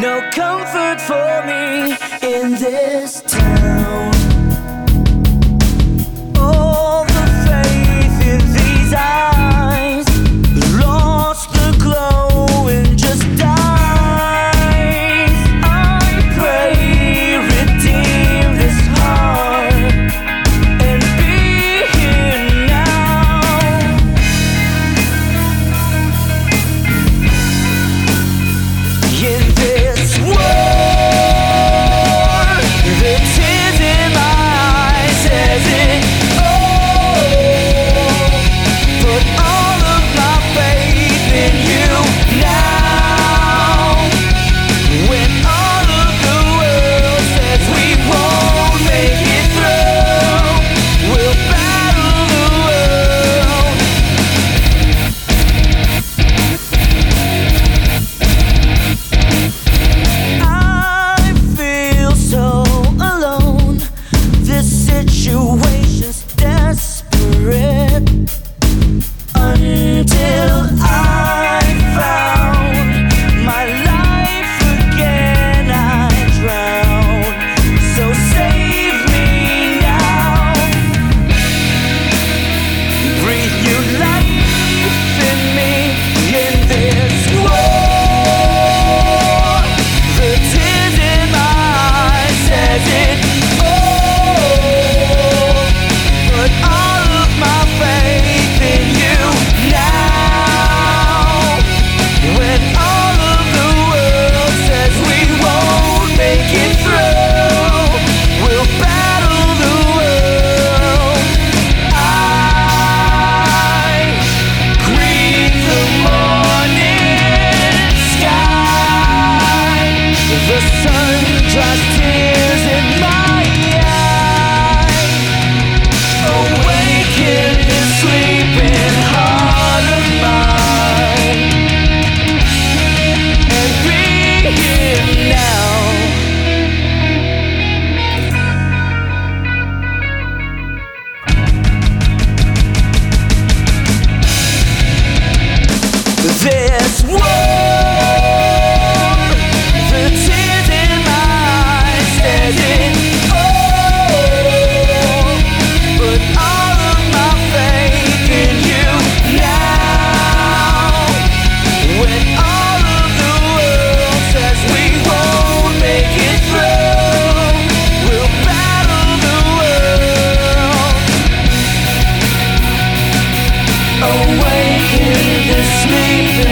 No comfort for me in this town. awake in the sleep.